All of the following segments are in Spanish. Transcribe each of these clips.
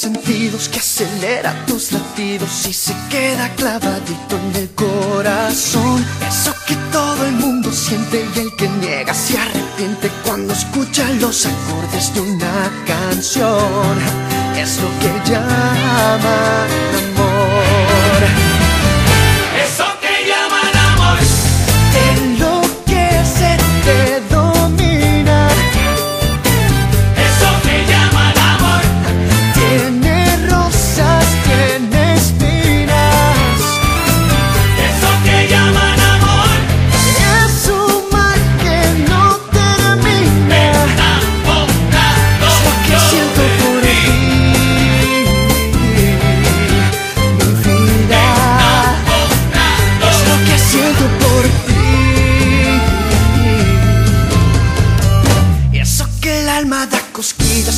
sentidos que acelera tus latidos y se queda clavadito en el corazón. Eso que todo el mundo siente y el que niega se arrepiente cuando escucha los acordes de una canción. Es lo que llaman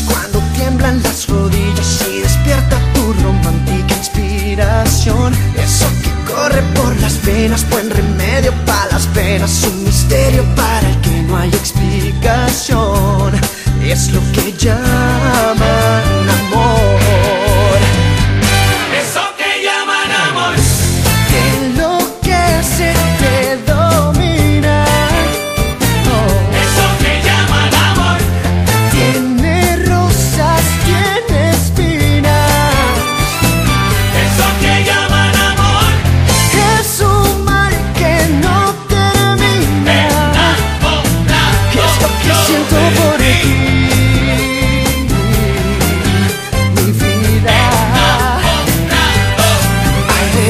cuando tiemblan las rodillas y despierta tu romántica inspiración. Eso que corre por las venas, buen remedio para las penas, un misterio para el que no hay explicación. Es lo que llaman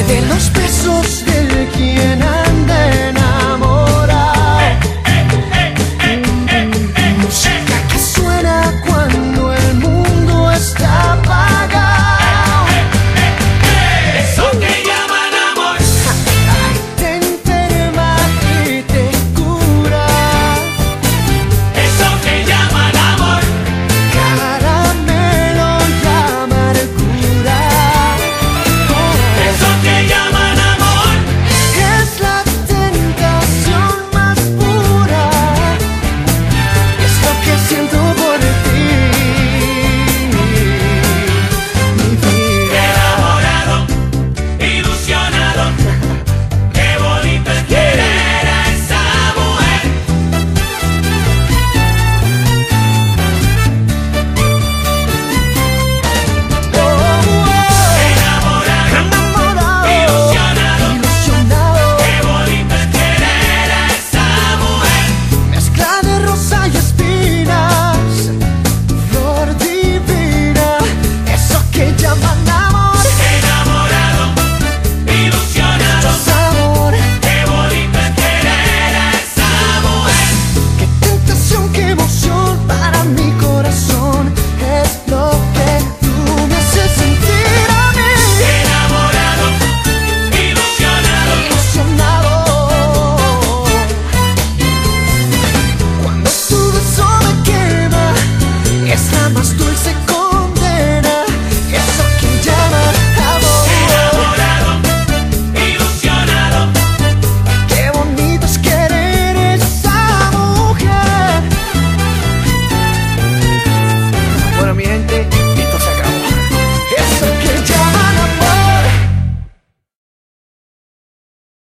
de los más dulce